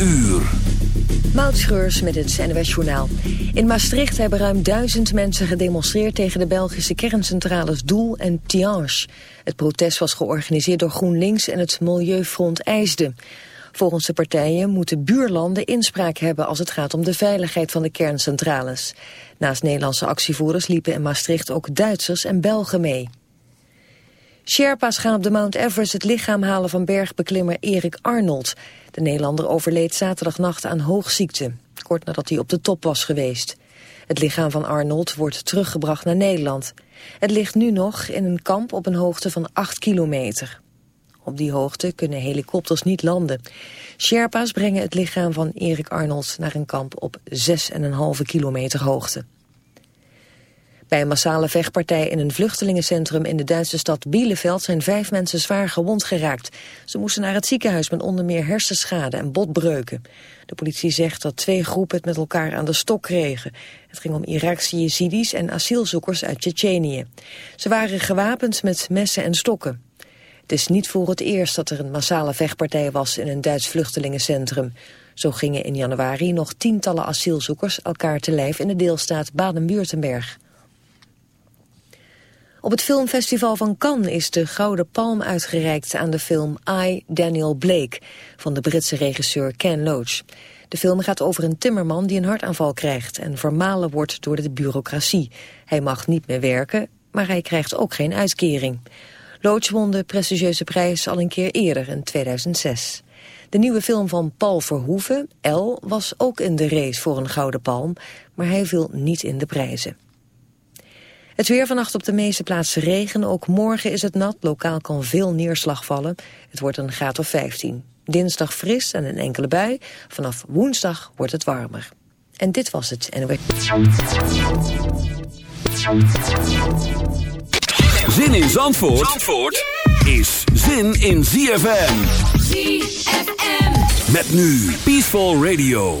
uur. Met het NWS Journaal. In Maastricht hebben ruim duizend mensen gedemonstreerd... tegen de Belgische kerncentrales Doel en Tiange. Het protest was georganiseerd door GroenLinks en het Milieufront IJsde. Volgens de partijen moeten buurlanden inspraak hebben... als het gaat om de veiligheid van de kerncentrales. Naast Nederlandse actievoerders liepen in Maastricht ook Duitsers en Belgen mee. Sherpa's gaan op de Mount Everest het lichaam halen van bergbeklimmer Erik Arnold. De Nederlander overleed zaterdagnacht aan hoogziekte, kort nadat hij op de top was geweest. Het lichaam van Arnold wordt teruggebracht naar Nederland. Het ligt nu nog in een kamp op een hoogte van 8 kilometer. Op die hoogte kunnen helikopters niet landen. Sherpa's brengen het lichaam van Erik Arnold naar een kamp op 6,5 kilometer hoogte. Bij een massale vechtpartij in een vluchtelingencentrum in de Duitse stad Bielefeld zijn vijf mensen zwaar gewond geraakt. Ze moesten naar het ziekenhuis met onder meer hersenschade en botbreuken. De politie zegt dat twee groepen het met elkaar aan de stok kregen. Het ging om Iraakse Jezidis en asielzoekers uit Tsjetsjenië. Ze waren gewapend met messen en stokken. Het is niet voor het eerst dat er een massale vechtpartij was in een Duits vluchtelingencentrum. Zo gingen in januari nog tientallen asielzoekers elkaar te lijf in de deelstaat Baden-Württemberg. Op het filmfestival van Cannes is de Gouden Palm uitgereikt aan de film I, Daniel Blake van de Britse regisseur Ken Loach. De film gaat over een timmerman die een hartaanval krijgt en vermalen wordt door de bureaucratie. Hij mag niet meer werken, maar hij krijgt ook geen uitkering. Loach won de prestigieuze prijs al een keer eerder in 2006. De nieuwe film van Paul Verhoeven, L, was ook in de race voor een Gouden Palm, maar hij viel niet in de prijzen. Het weer vannacht op de meeste plaatsen regen. Ook morgen is het nat. Lokaal kan veel neerslag vallen. Het wordt een graad of 15. Dinsdag fris en een enkele bui. Vanaf woensdag wordt het warmer. En dit was het Zin in Zandvoort, Zandvoort is zin in ZFM. ZFM. Met nu Peaceful Radio.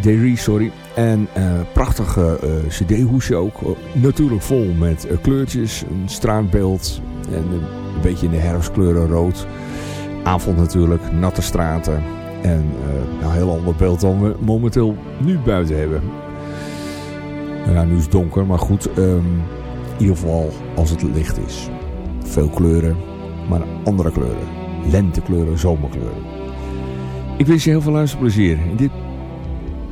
Derry, sorry. En uh, prachtige uh, cd-hoesje ook. natuurlijk vol met kleurtjes, een straatbeeld. En een beetje in de herfstkleuren rood. Avond natuurlijk, natte straten. En een heel ander beeld dan we momenteel nu buiten hebben. Ja, nu is het donker, maar goed. Um, in ieder geval als het licht is. Veel kleuren, maar andere kleuren. Lentekleuren, zomerkleuren. Ik wens je heel veel luisterplezier in dit